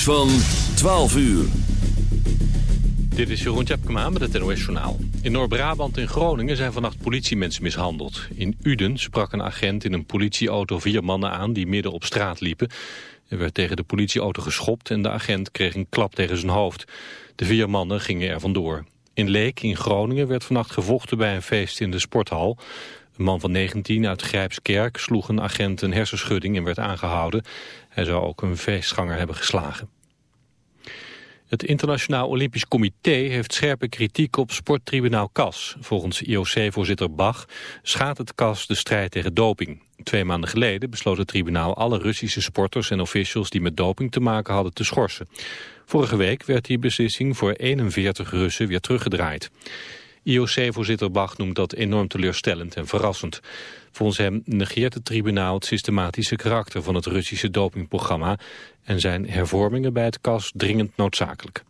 van 12 uur. Dit is Jeroen Tjepkema met het NOS Journaal. In Noord-Brabant en Groningen zijn vannacht politiemensen mishandeld. In Uden sprak een agent in een politieauto vier mannen aan... die midden op straat liepen. Er werd tegen de politieauto geschopt en de agent kreeg een klap tegen zijn hoofd. De vier mannen gingen er vandoor. In Leek in Groningen werd vannacht gevochten bij een feest in de sporthal. Een man van 19 uit Grijpskerk sloeg een agent een hersenschudding en werd aangehouden. Hij zou ook een feestganger hebben geslagen. Het Internationaal Olympisch Comité heeft scherpe kritiek op sporttribunaal CAS. Volgens IOC-voorzitter Bach schaadt het CAS de strijd tegen doping. Twee maanden geleden besloot het tribunaal alle Russische sporters en officials die met doping te maken hadden te schorsen. Vorige week werd die beslissing voor 41 Russen weer teruggedraaid. IOC-voorzitter Bach noemt dat enorm teleurstellend en verrassend. Volgens hem negeert het tribunaal het systematische karakter van het Russische dopingprogramma en zijn hervormingen bij het KAS dringend noodzakelijk.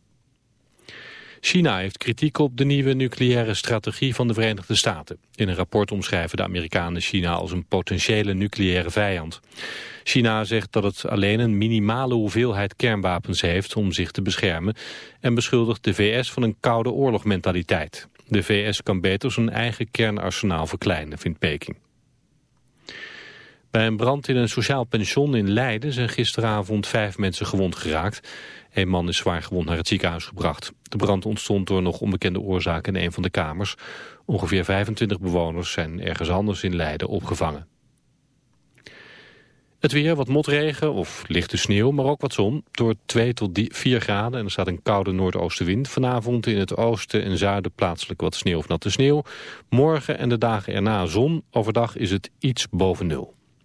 China heeft kritiek op de nieuwe nucleaire strategie van de Verenigde Staten. In een rapport omschrijven de Amerikanen China als een potentiële nucleaire vijand. China zegt dat het alleen een minimale hoeveelheid kernwapens heeft om zich te beschermen en beschuldigt de VS van een koude oorlogmentaliteit. De VS kan beter zijn eigen kernarsenaal verkleinen, vindt Peking. Bij een brand in een sociaal pension in Leiden zijn gisteravond vijf mensen gewond geraakt. Een man is zwaar gewond naar het ziekenhuis gebracht. De brand ontstond door nog onbekende oorzaken in een van de kamers. Ongeveer 25 bewoners zijn ergens anders in Leiden opgevangen. Het weer, wat motregen of lichte sneeuw, maar ook wat zon. Door 2 tot 4 graden en er staat een koude noordoostenwind. Vanavond in het oosten en zuiden plaatselijk wat sneeuw of natte sneeuw. Morgen en de dagen erna zon. Overdag is het iets boven nul.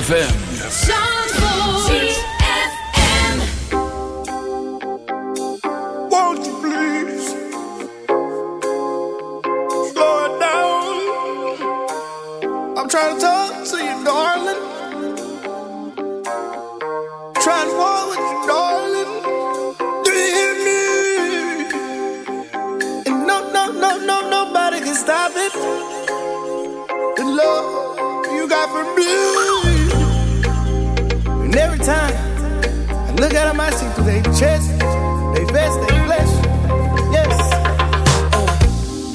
ZFM. They vest, they flesh. Yes.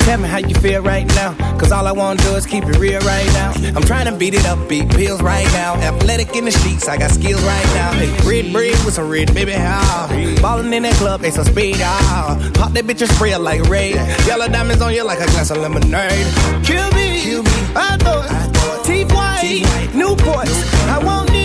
Tell me how you feel right now. Cause all I wanna do is keep it real right now. I'm trying to beat it up, beat pills right now. Athletic in the sheets, I got skills right now. Hey, red bread with some red, baby, how? Ballin' in that club, they some speed, ah. Pop that bitch and spray her like Ray. Yellow diamonds on you like a glass of lemonade. Kill me, Kill me. I thought, teeth white, Newports. I want these, light shorts. $80,000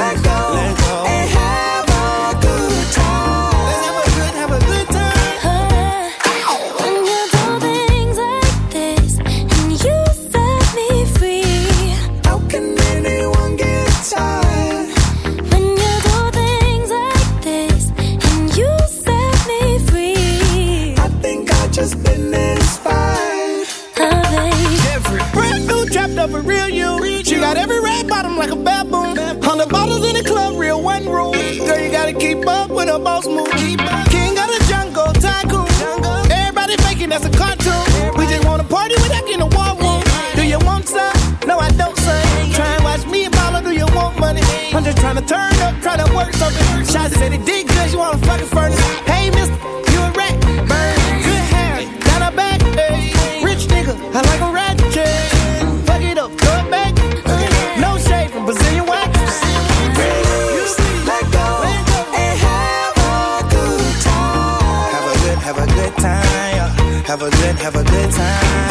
wanna turn up, try to work something. Shots said it did good, you wanna fucking furnace. Hey, mister, you a rat. Burn, good hair, down her back. Hey, rich nigga, I like a rat. Fuck it up, throw it back. No shade from Brazilian wax. You see, let go and have a good time. Have a good, have a good time. Have a good, have a good time.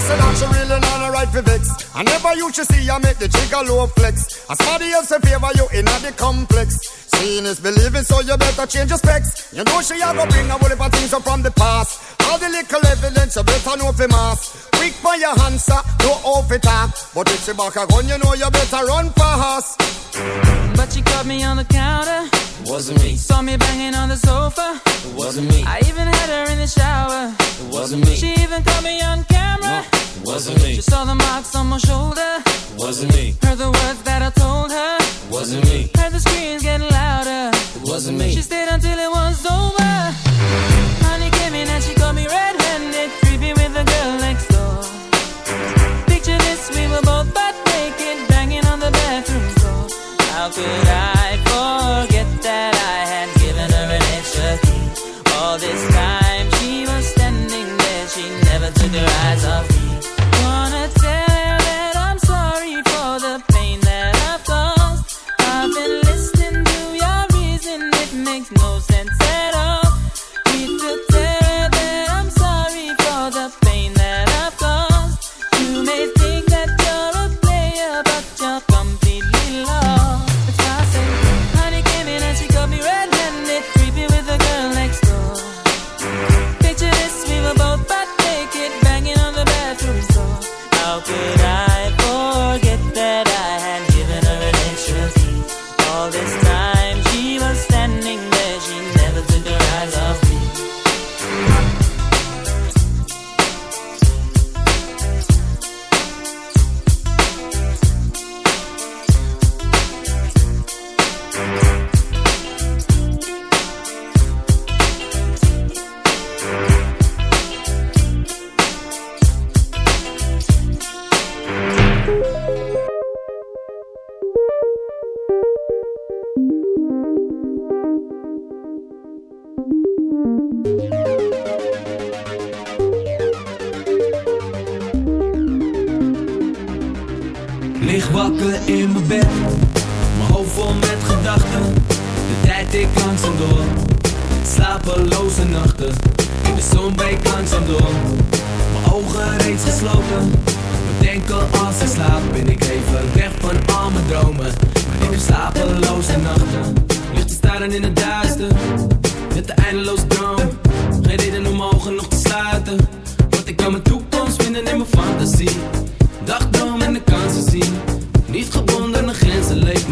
Say that she really not a right for vex. I never used to see I make the jigger low flex. As somebody else favor you in the complex. Seeing is believing, so you better change your specs. You know she a go bring a whole heap of things up from the past. All the little evidence you better know for mass. Quick for your answer, no off it talk. But if she back a gun, you know you better run fast. But she caught me on the counter. Wasn't me. Saw me banging on the sofa. Wasn't me. I even had her in the shower. Wasn't me. She even caught me on camera. Wasn't me. She saw the marks on my shoulder. Wasn't me. Heard the words that I told her. Wasn't me. Heard the screams getting louder. Wasn't me. She stayed until it was over. Honey came in and she got me red-handed, creepy with the girl next door. Picture this, we were both butt naked, banging on the bathroom floor. How could I forget that I had given her an extra key? All this time she was standing there, she never took her eyes off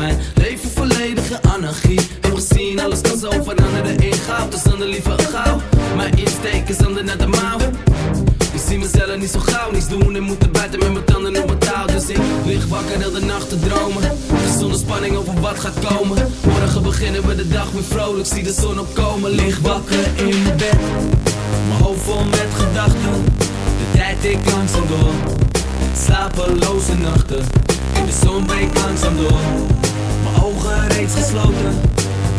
mijn leven volledige anarchie. Heb gezien, alles kan zo veranderen in goud. Dus dan de liever gauw. Mijn insteek is ander naar de mouw. Ik zie mezelf niet zo gauw, niets doen en moeten buiten met mijn tanden op mijn touw. Dus ik lig wakker heel de nacht te dromen. Zonder spanning over wat gaat komen. Morgen beginnen we de dag weer vrolijk, zie de zon opkomen. Lig wakker in bed, mijn hoofd vol met gedachten. De tijd ik langzaam door, slapeloze nachten. De zon breekt langzaam door, mijn ogen reeds gesloten.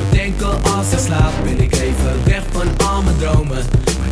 Bedenken als ik slaap, ben ik even weg van al mijn dromen.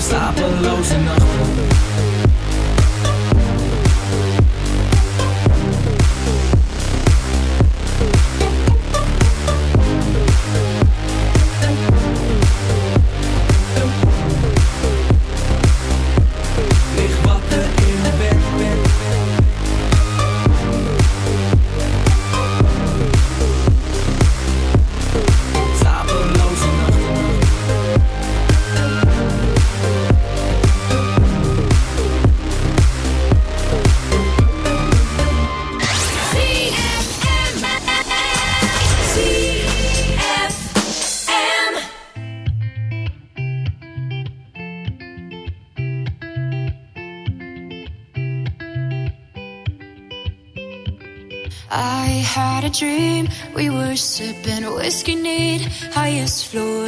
slapeloze nachten.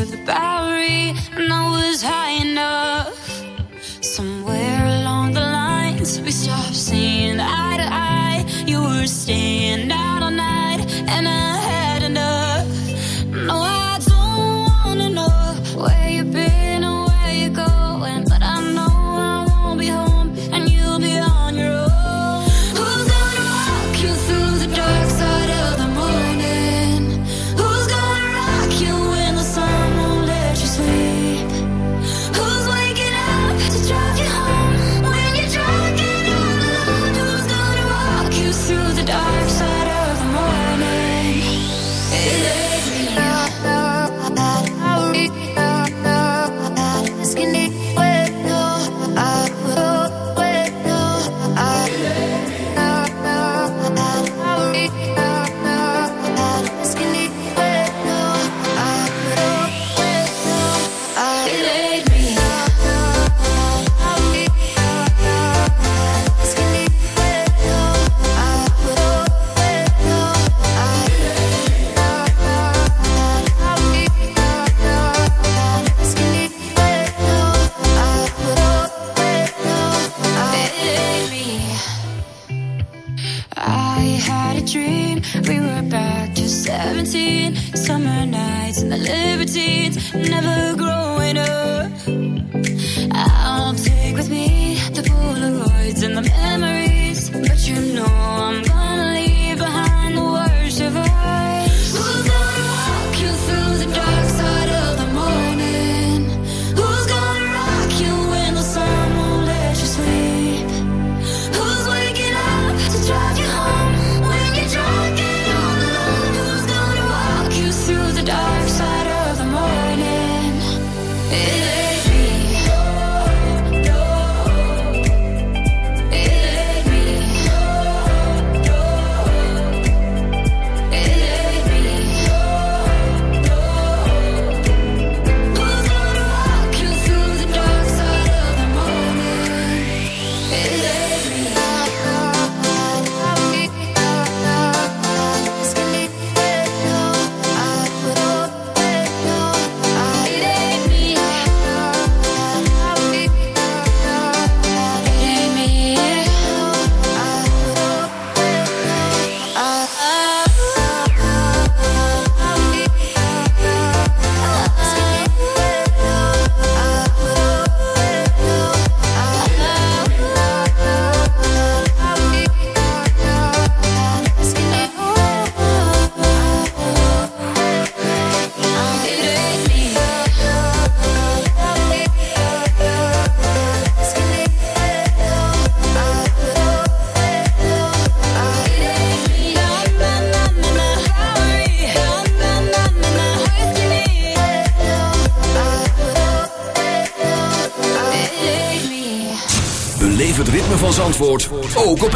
the back.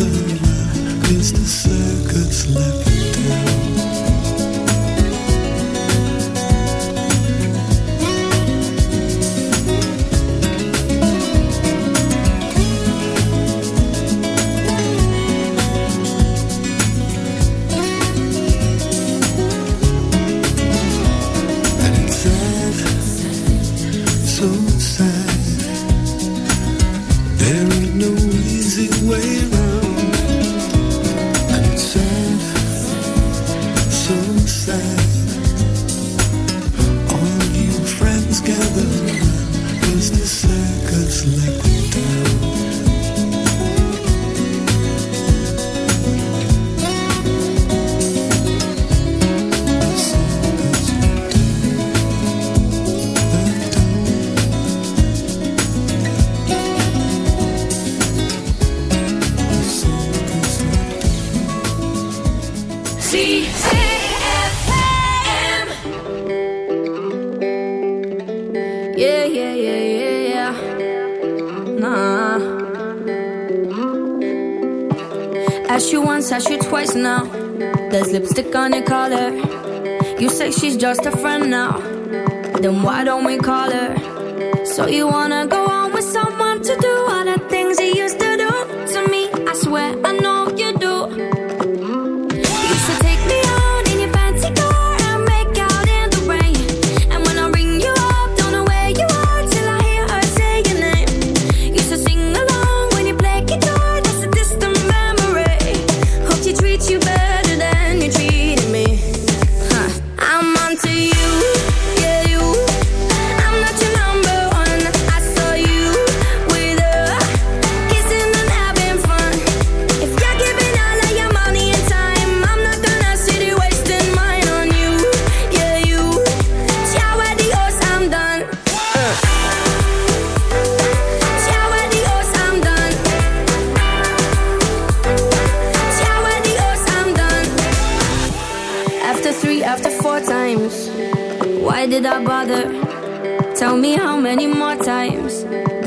'Cause the circuits left.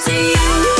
to you.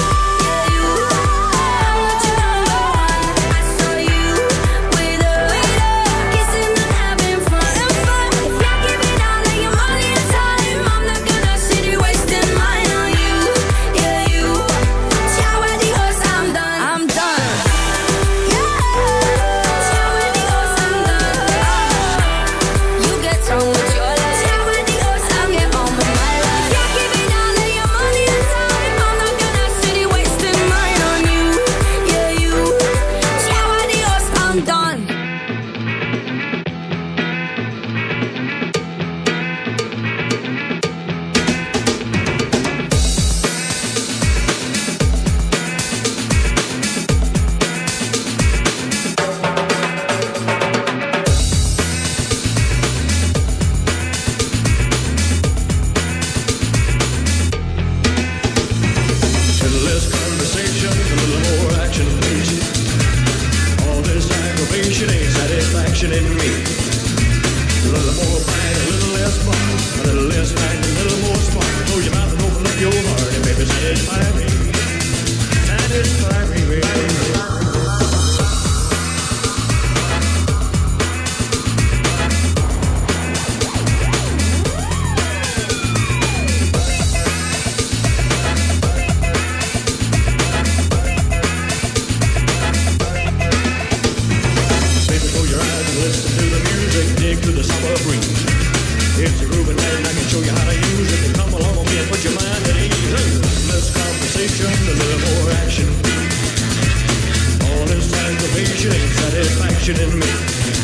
in me.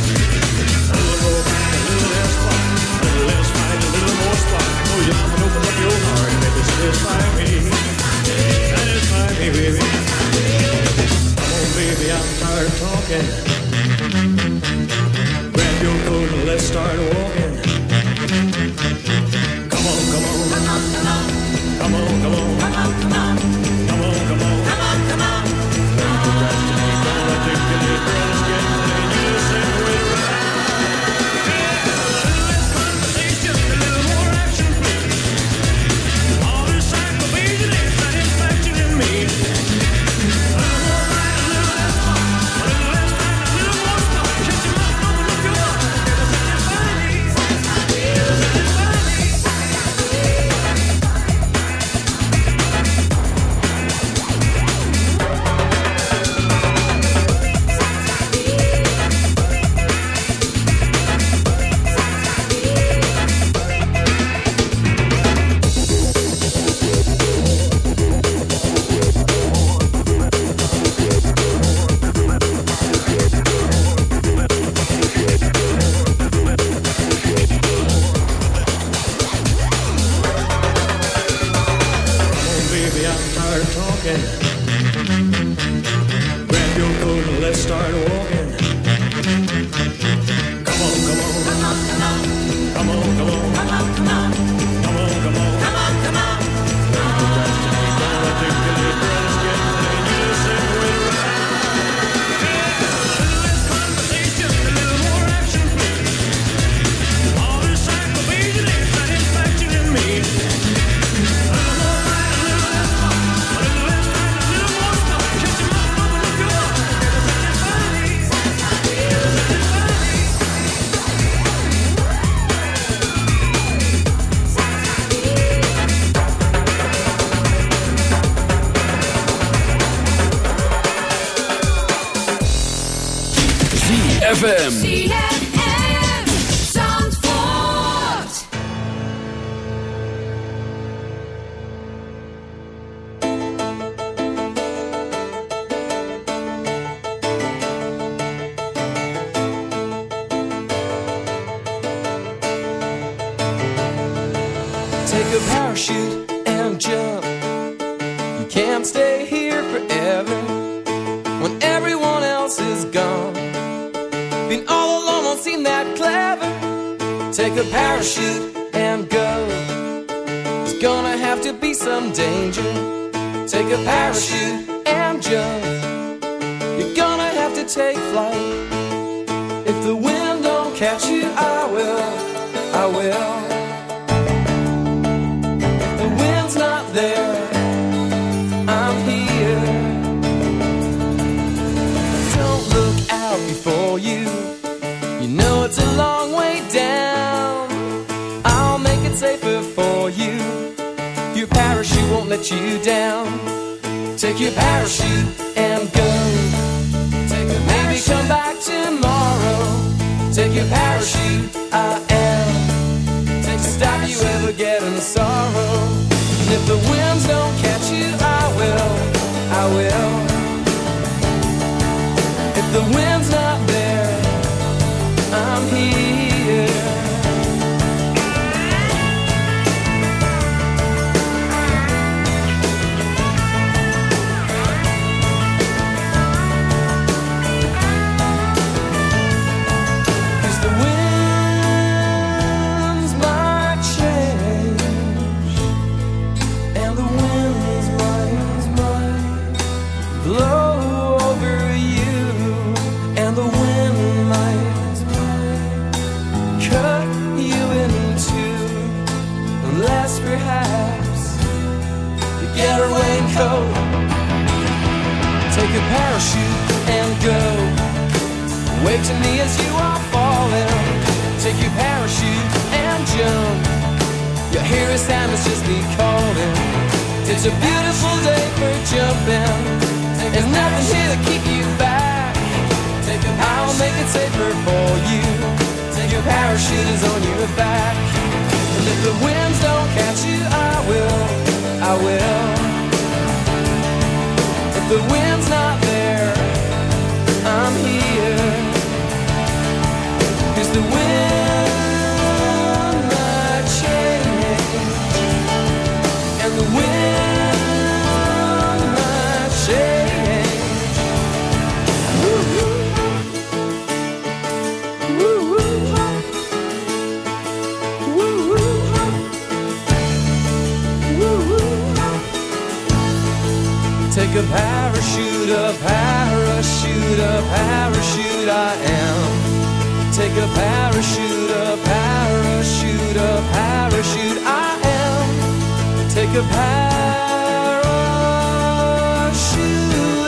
a parachute,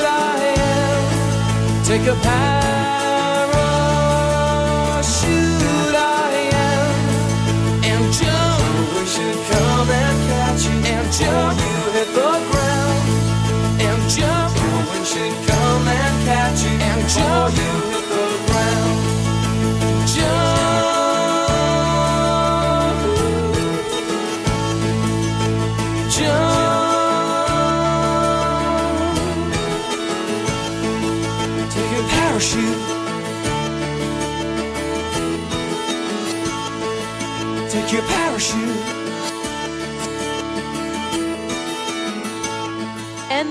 I am. Take a parachute, I am. And Joe, we should come and catch you. And Joe, you hit the ground. And Joe, we should come and catch you. And Joe, you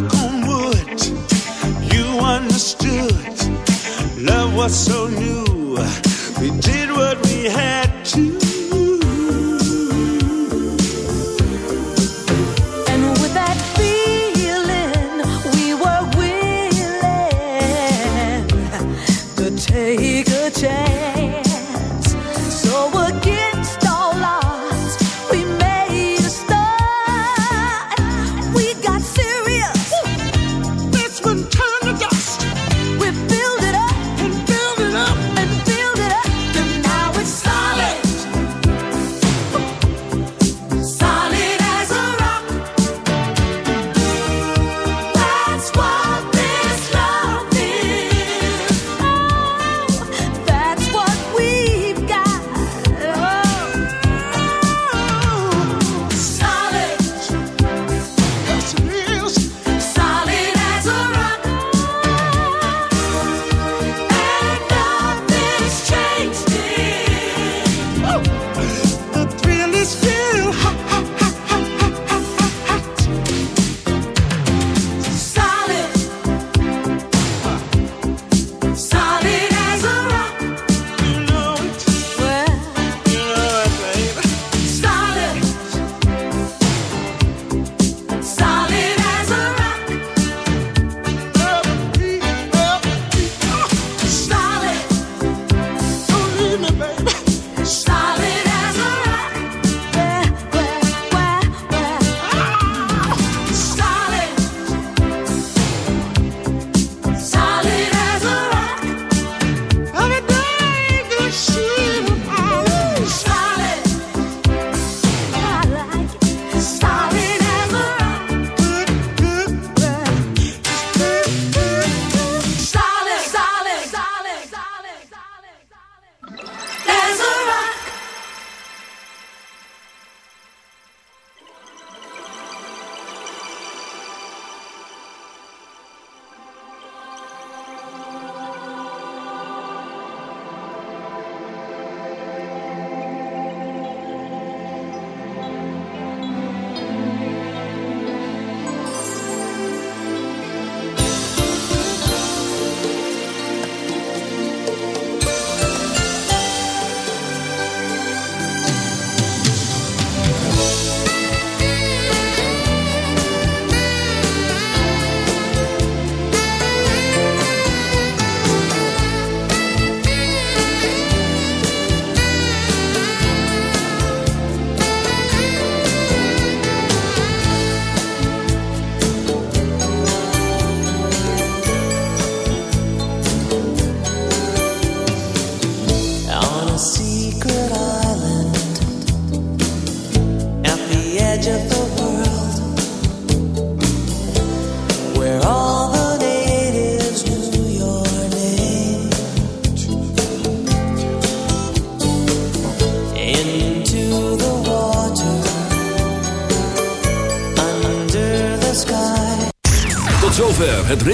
knock on wood, you understood. Love was so new, we did what we had to.